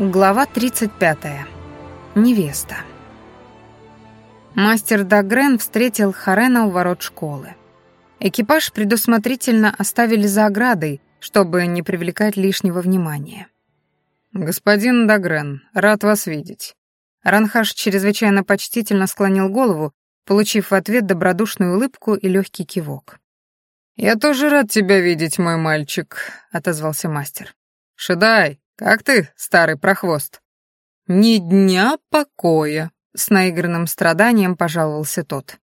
Глава 35. Невеста. Мастер Дагрен встретил Харена у ворот школы. Экипаж предусмотрительно оставили за оградой, чтобы не привлекать лишнего внимания. «Господин Дагрен, рад вас видеть». Ранхаш чрезвычайно почтительно склонил голову, получив в ответ добродушную улыбку и легкий кивок. «Я тоже рад тебя видеть, мой мальчик», — отозвался мастер. «Шедай, «Как ты, старый прохвост?» «Ни дня покоя», — с наигранным страданием пожаловался тот.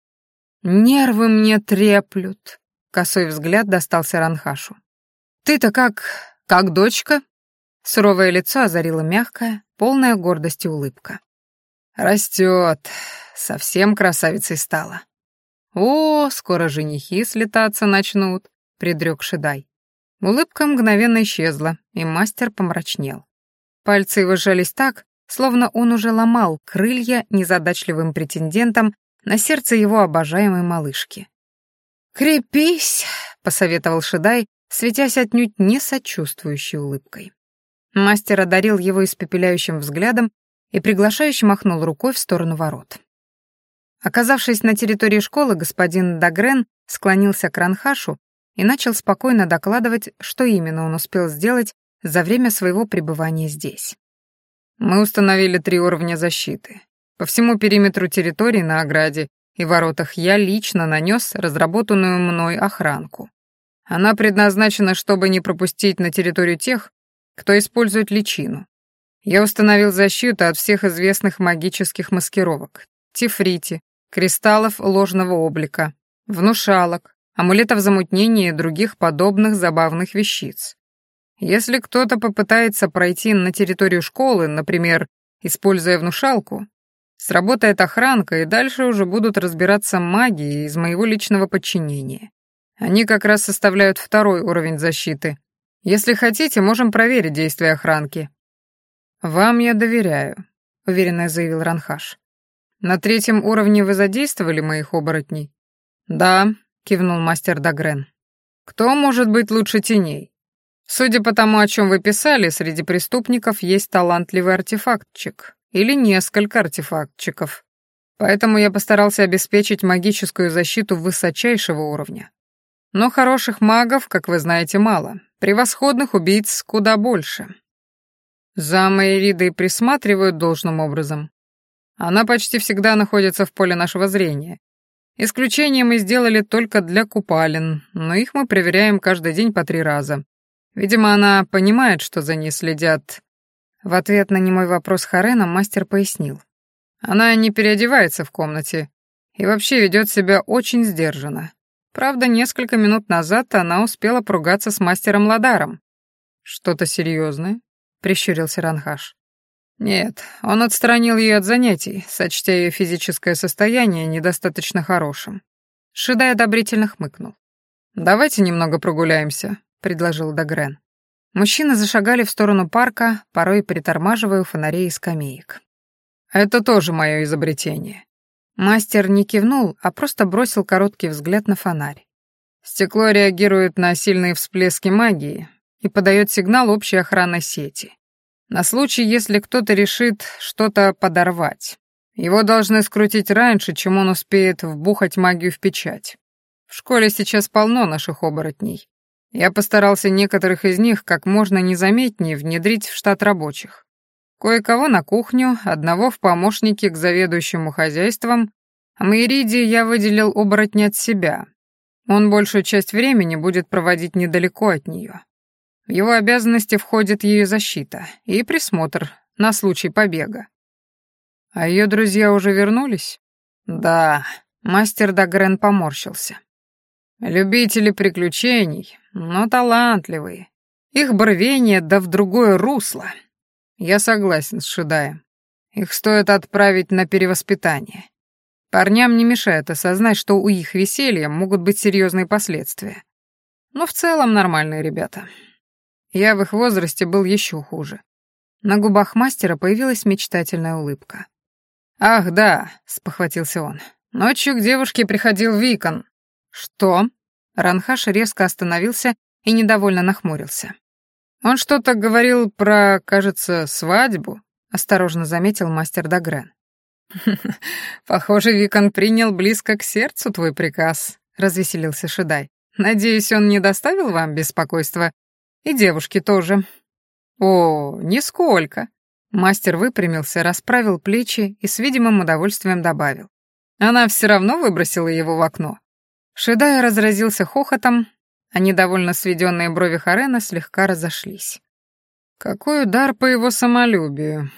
«Нервы мне треплют», — косой взгляд достался Ранхашу. «Ты-то как... как дочка?» Суровое лицо озарило мягкая, полная гордости улыбка. «Растет, совсем красавицей стала». «О, скоро женихи слетаться начнут», — предрек Шедай. Улыбка мгновенно исчезла, и мастер помрачнел. Пальцы его сжались так, словно он уже ломал крылья незадачливым претендентам на сердце его обожаемой малышки. «Крепись», — посоветовал Шедай, светясь отнюдь не сочувствующей улыбкой. Мастер одарил его испепеляющим взглядом и приглашающе махнул рукой в сторону ворот. Оказавшись на территории школы, господин Дагрен склонился к Ранхашу и начал спокойно докладывать, что именно он успел сделать за время своего пребывания здесь. Мы установили три уровня защиты. По всему периметру территории на ограде и воротах я лично нанес разработанную мной охранку. Она предназначена, чтобы не пропустить на территорию тех, кто использует личину. Я установил защиту от всех известных магических маскировок, тифрити, кристаллов ложного облика, внушалок, амулетов замутнения и других подобных забавных вещиц. Если кто-то попытается пройти на территорию школы, например, используя внушалку, сработает охранка, и дальше уже будут разбираться маги из моего личного подчинения. Они как раз составляют второй уровень защиты. Если хотите, можем проверить действие охранки. «Вам я доверяю», — уверенно заявил Ранхаш. «На третьем уровне вы задействовали моих оборотней?» «Да», кивнул мастер Дагрен. Кто может быть лучше теней? Судя по тому, о чем вы писали, среди преступников есть талантливый артефактчик или несколько артефактчиков. Поэтому я постарался обеспечить магическую защиту высочайшего уровня. Но хороших магов, как вы знаете, мало. Превосходных убийц куда больше. За Майридой присматривают должным образом. Она почти всегда находится в поле нашего зрения, Исключение мы сделали только для купалин, но их мы проверяем каждый день по три раза. Видимо, она понимает, что за ней следят. В ответ на немой вопрос Харена мастер пояснил. Она не переодевается в комнате и вообще ведет себя очень сдержанно. Правда, несколько минут назад она успела поругаться с мастером Ладаром. «Что-то серьезное?» — прищурился Ранхаш. Нет, он отстранил ее от занятий, сочтя ее физическое состояние недостаточно хорошим. Шидай одобрительно хмыкнул. «Давайте немного прогуляемся», — предложил Дагрен. Мужчины зашагали в сторону парка, порой притормаживая у фонарей и скамеек. «Это тоже мое изобретение». Мастер не кивнул, а просто бросил короткий взгляд на фонарь. Стекло реагирует на сильные всплески магии и подает сигнал общей охранной сети. На случай, если кто-то решит что-то подорвать. Его должны скрутить раньше, чем он успеет вбухать магию в печать. В школе сейчас полно наших оборотней. Я постарался некоторых из них как можно незаметнее внедрить в штат рабочих. Кое-кого на кухню, одного в помощники к заведующему хозяйством, а Майриди я выделил оборотня от себя. Он большую часть времени будет проводить недалеко от нее. В его обязанности входит ее защита и присмотр на случай побега. А ее друзья уже вернулись? Да, мастер Дагрен поморщился. Любители приключений, но талантливые. Их брвение да в другое русло. Я согласен с Шидаем. Их стоит отправить на перевоспитание. Парням не мешает осознать, что у их веселья могут быть серьезные последствия. Но в целом нормальные ребята. Я в их возрасте был еще хуже. На губах мастера появилась мечтательная улыбка. «Ах, да», — спохватился он. «Ночью к девушке приходил Викон». «Что?» Ранхаш резко остановился и недовольно нахмурился. Он что-то говорил про, кажется, свадьбу, осторожно заметил мастер Дагрен. Похоже, Викон принял близко к сердцу твой приказ, развеселился Шедай. Надеюсь, он не доставил вам беспокойства. И девушке тоже. О, нисколько. Мастер выпрямился, расправил плечи и с видимым удовольствием добавил. Она все равно выбросила его в окно. Шедай разразился хохотом, а недовольно сведенные брови Харена слегка разошлись. Какой удар по его самолюбию.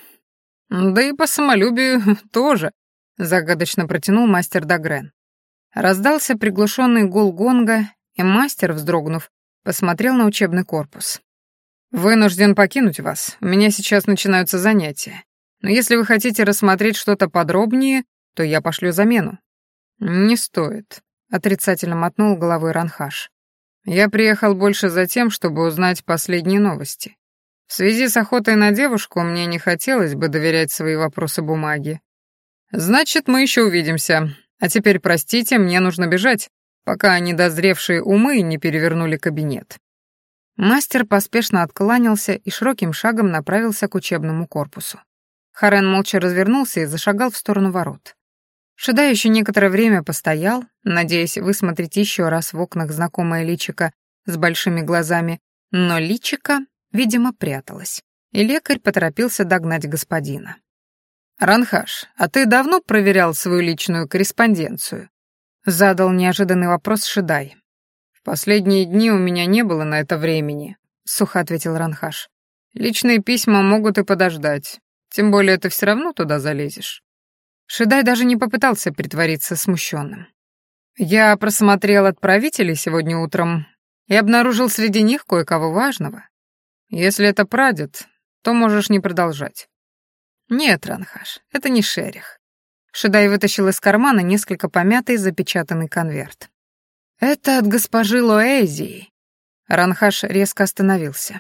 Да и по самолюбию тоже, загадочно протянул мастер Дагрен. Раздался приглушенный гул гонга, и мастер, вздрогнув, посмотрел на учебный корпус. «Вынужден покинуть вас. У меня сейчас начинаются занятия. Но если вы хотите рассмотреть что-то подробнее, то я пошлю замену». «Не стоит», — отрицательно мотнул головой Ранхаш. Я приехал больше за тем, чтобы узнать последние новости. В связи с охотой на девушку мне не хотелось бы доверять свои вопросы бумаге. Значит, мы еще увидимся. А теперь, простите, мне нужно бежать, пока недозревшие умы не перевернули кабинет. Мастер поспешно откланялся и широким шагом направился к учебному корпусу. Харен молча развернулся и зашагал в сторону ворот. Шеда еще некоторое время постоял, надеясь высмотреть еще раз в окнах знакомое личико с большими глазами, но личико, видимо, пряталось, и лекарь поторопился догнать господина. «Ранхаш, а ты давно проверял свою личную корреспонденцию?» Задал неожиданный вопрос Шедай. «В последние дни у меня не было на это времени», — сухо ответил Ранхаш. «Личные письма могут и подождать, тем более ты все равно туда залезешь». Шедай даже не попытался притвориться смущенным. «Я просмотрел отправителей сегодня утром и обнаружил среди них кое-кого важного. Если это прадед, то можешь не продолжать». «Нет, Ранхаш, это не шерих». Шедай вытащил из кармана несколько помятый запечатанный конверт. «Это от госпожи Лоэзии». Ранхаш резко остановился.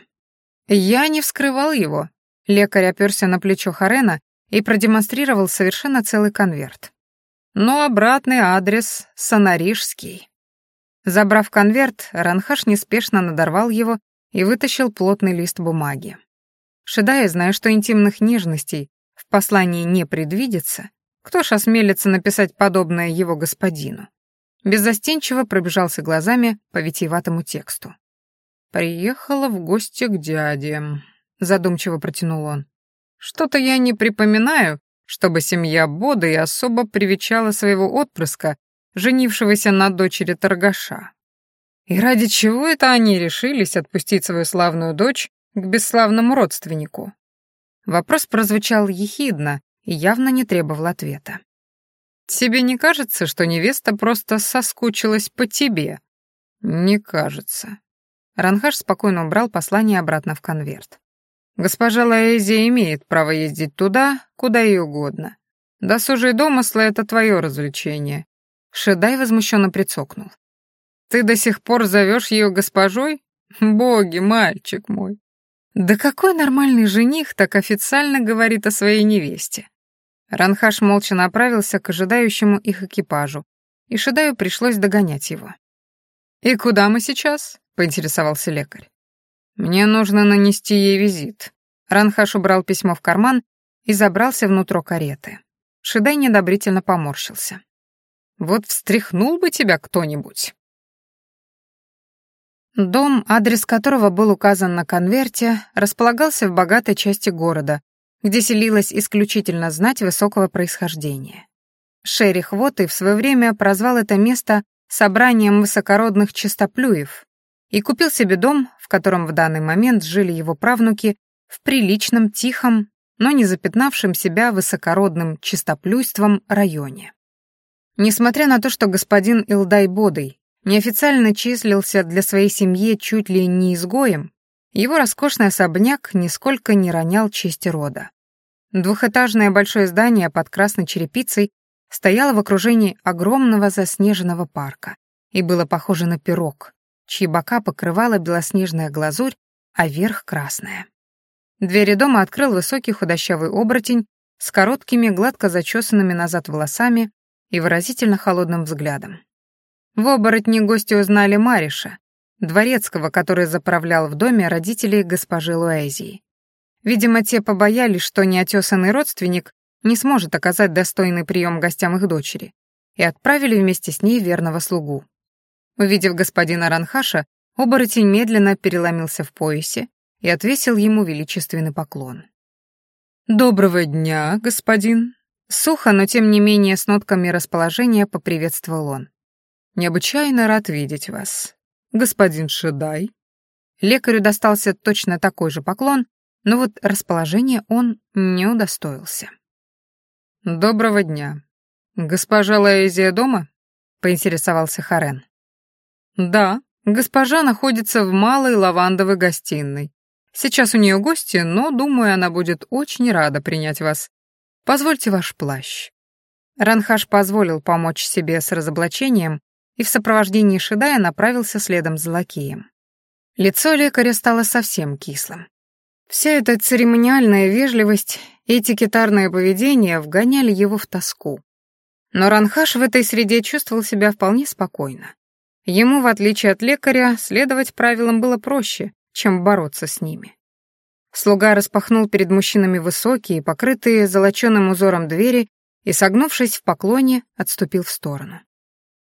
«Я не вскрывал его». Лекарь оперся на плечо Харена и продемонстрировал совершенно целый конверт. Но обратный адрес — Санарижский. Забрав конверт, Ранхаш неспешно надорвал его и вытащил плотный лист бумаги. Шедая, зная, что интимных нежностей в послании не предвидится, кто ж осмелится написать подобное его господину? Беззастенчиво пробежался глазами по витиеватому тексту. «Приехала в гости к дяде», — задумчиво протянул он. Что-то я не припоминаю, чтобы семья Боды особо привечала своего отпрыска, женившегося на дочери торгаша. И ради чего это они решились отпустить свою славную дочь к бесславному родственнику? Вопрос прозвучал ехидно и явно не требовал ответа. «Тебе не кажется, что невеста просто соскучилась по тебе?» «Не кажется». Ранхаш спокойно убрал послание обратно в конверт. Госпожа Лаэзия имеет право ездить туда, куда ей угодно. Досужие домыслы — это твое развлечение. Шедай возмущенно прицокнул. Ты до сих пор зовешь ее госпожой? Боги, мальчик мой. Да какой нормальный жених так официально говорит о своей невесте? Ранхаш молча направился к ожидающему их экипажу, и Шедаю пришлось догонять его. «И куда мы сейчас?» — поинтересовался лекарь. Мне нужно нанести ей визит. Ранхаш убрал письмо в карман и забрался внутрь кареты. Шидай недобрительно поморщился. Вот встряхнул бы тебя кто-нибудь. Дом, адрес которого был указан на конверте, располагался в богатой части города, где селилась исключительно знать высокого происхождения. Шерих Вот и в свое время прозвал это место собранием высокородных чистоплюев и купил себе дом котором в данный момент жили его правнуки, в приличном, тихом, но не запятнавшем себя высокородным чистоплюйством районе. Несмотря на то, что господин Илдай Бодой неофициально числился для своей семьи чуть ли не изгоем, его роскошный особняк нисколько не ронял чести рода. Двухэтажное большое здание под красной черепицей стояло в окружении огромного заснеженного парка и было похоже на пирог, чьи бока покрывала белоснежная глазурь, а верх красная. Двери дома открыл высокий худощавый оборотень с короткими, гладко зачесанными назад волосами и выразительно холодным взглядом. В оборотне гости узнали Мариша, дворецкого, который заправлял в доме родителей госпожи Луэзии. Видимо, те побоялись, что неотесанный родственник не сможет оказать достойный прием гостям их дочери, и отправили вместе с ней верного слугу. Увидев господина Ранхаша, оборотень медленно переломился в поясе и отвесил ему величественный поклон. «Доброго дня, господин!» Сухо, но тем не менее с нотками расположения поприветствовал он. «Необычайно рад видеть вас. Господин Шедай». Лекарю достался точно такой же поклон, но вот расположение он не удостоился. «Доброго дня. Госпожа Лаэзия дома?» — поинтересовался Харен. «Да, госпожа находится в малой лавандовой гостиной. Сейчас у нее гости, но, думаю, она будет очень рада принять вас. Позвольте ваш плащ». Ранхаш позволил помочь себе с разоблачением и в сопровождении Шидая направился следом за лакеем. Лицо лекаря стало совсем кислым. Вся эта церемониальная вежливость и этикетарное поведение вгоняли его в тоску. Но Ранхаш в этой среде чувствовал себя вполне спокойно. Ему, в отличие от лекаря, следовать правилам было проще, чем бороться с ними. Слуга распахнул перед мужчинами высокие, покрытые золоченым узором двери и, согнувшись в поклоне, отступил в сторону.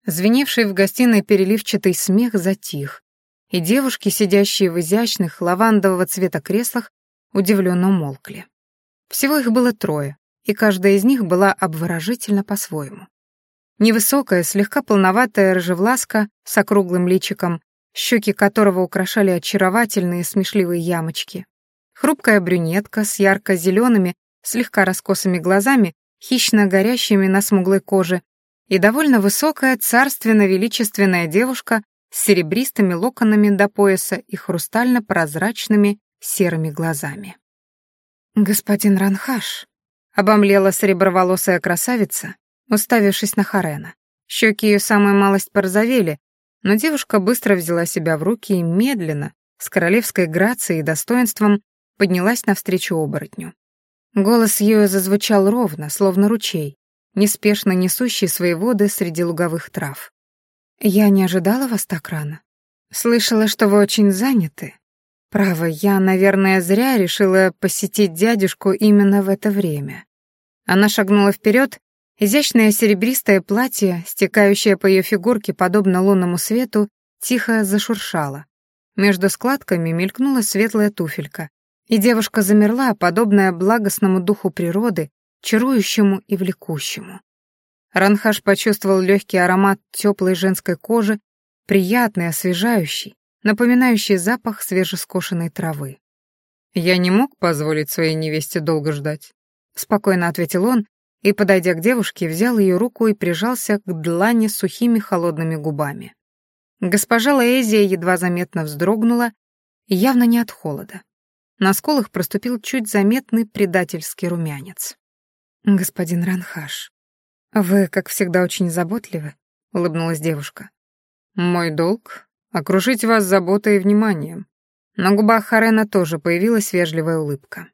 Звеневший в гостиной переливчатый смех затих, и девушки, сидящие в изящных лавандового цвета креслах, удивленно молкли. Всего их было трое, и каждая из них была обворожительна по-своему. Невысокая, слегка полноватая рыжевласка с округлым личиком, щеки которого украшали очаровательные смешливые ямочки, Хрупкая брюнетка с ярко-зелеными, слегка раскосыми глазами, хищно горящими на смуглой коже, и довольно высокая, царственно-величественная девушка с серебристыми локонами до пояса и хрустально-прозрачными серыми глазами. «Господин Ранхаш», — обомлела сереброволосая красавица, уставившись на Харена. Щеки ее самая малость порозовели, но девушка быстро взяла себя в руки и медленно, с королевской грацией и достоинством, поднялась навстречу оборотню. Голос ее зазвучал ровно, словно ручей, неспешно несущий свои воды среди луговых трав. «Я не ожидала вас так рано. Слышала, что вы очень заняты. Право, я, наверное, зря решила посетить дядюшку именно в это время». Она шагнула вперед, изящное серебристое платье, стекающее по ее фигурке подобно лунному свету, тихо зашуршало. Между складками мелькнула светлая туфелька, и девушка замерла, подобная благостному духу природы, чарующему и влекущему. Ранхаш почувствовал легкий аромат теплой женской кожи, приятный, освежающий, напоминающий запах свежескошенной травы. «Я не мог позволить своей невесте долго ждать», — спокойно ответил он, и, подойдя к девушке, взял ее руку и прижался к длани сухими холодными губами. Госпожа Лаэзия едва заметно вздрогнула, явно не от холода. На сколах проступил чуть заметный предательский румянец. «Господин Ранхаш, вы, как всегда, очень заботливы», — улыбнулась девушка. «Мой долг — окружить вас заботой и вниманием». На губах Харена тоже появилась вежливая улыбка.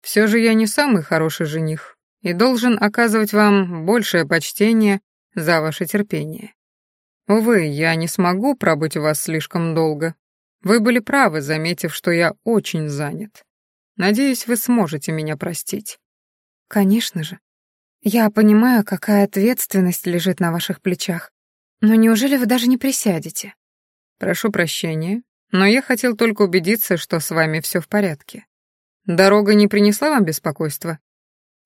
«Все же я не самый хороший жених и должен оказывать вам большее почтение за ваше терпение. Увы, я не смогу пробыть у вас слишком долго, вы были правы, заметив, что я очень занят. Надеюсь, вы сможете меня простить. Конечно же. Я понимаю, какая ответственность лежит на ваших плечах. Но неужели вы даже не присядете? Прошу прощения, но я хотел только убедиться, что с вами все в порядке. Дорога не принесла вам беспокойства?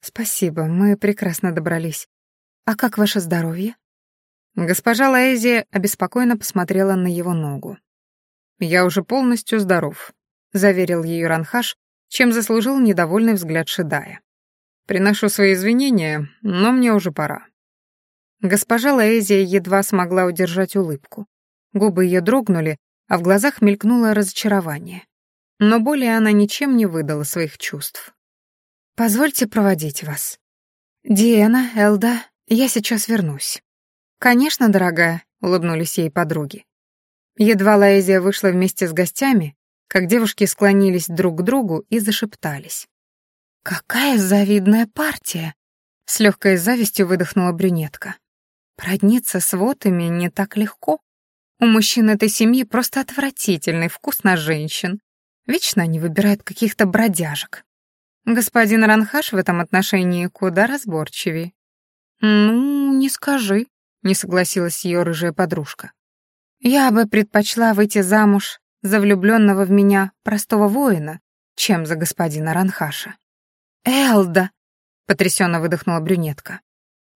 Спасибо, мы прекрасно добрались. А как ваше здоровье? Госпожа Лаэзия обеспокоенно посмотрела на его ногу. «Я уже полностью здоров», — заверил ее Ранхаш, чем заслужил недовольный взгляд Шидая. «Приношу свои извинения, но мне уже пора». Госпожа Лаэзия едва смогла удержать улыбку. Губы ее дрогнули, а в глазах мелькнуло разочарование. Но более она ничем не выдала своих чувств. «Позвольте проводить вас. Диана, Элда, я сейчас вернусь». «Конечно, дорогая», — улыбнулись ей подруги. Едва Лаэзия вышла вместе с гостями, как девушки склонились друг к другу и зашептались. «Какая завидная партия!» — с легкой завистью выдохнула брюнетка. «Продниться с вотами не так легко. У мужчин этой семьи просто отвратительный вкус на женщин. Вечно они выбирают каких-то бродяжек. Господин Ранхаш в этом отношении куда разборчивее. «Ну, не скажи», — не согласилась ее рыжая подружка. «Я бы предпочла выйти замуж за влюбленного в меня простого воина, чем за господина Ранхаша». «Элда!» — потрясенно выдохнула брюнетка.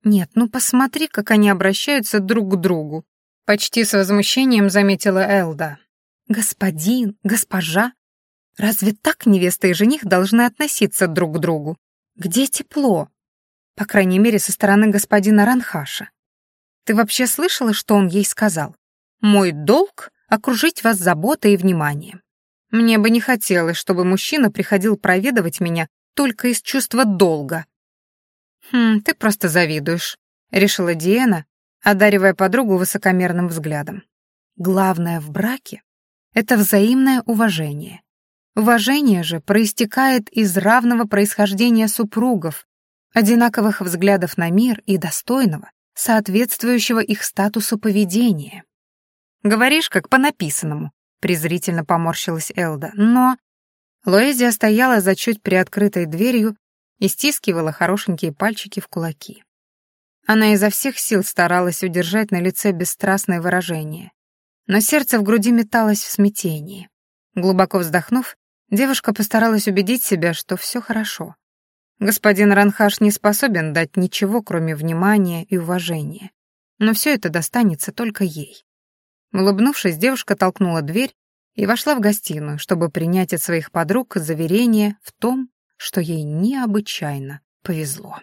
«Нет, ну посмотри, как они обращаются друг к другу!» Почти с возмущением заметила Элда. «Господин, госпожа, разве так невеста и жених должны относиться друг к другу? Где тепло? По крайней мере, со стороны господина Ранхаша. Ты вообще слышала, что он ей сказал? Мой долг — окружить вас заботой и вниманием. Мне бы не хотелось, чтобы мужчина приходил проведывать меня только из чувства долга. «Хм, ты просто завидуешь», — решила Диана, одаривая подругу высокомерным взглядом. «Главное в браке — это взаимное уважение. Уважение же проистекает из равного происхождения супругов, одинаковых взглядов на мир и достойного, соответствующего их статусу поведения. «Говоришь, как по написанному», — презрительно поморщилась Элда, но... Лоэзия стояла за чуть приоткрытой дверью и стискивала хорошенькие пальчики в кулаки. Она изо всех сил старалась удержать на лице бесстрастное выражение, но сердце в груди металось в смятении. Глубоко вздохнув, девушка постаралась убедить себя, что все хорошо. Господин Ранхаш не способен дать ничего, кроме внимания и уважения. Но все это достанется только ей. Улыбнувшись, девушка толкнула дверь и вошла в гостиную, чтобы принять от своих подруг заверение в том, что ей необычайно повезло.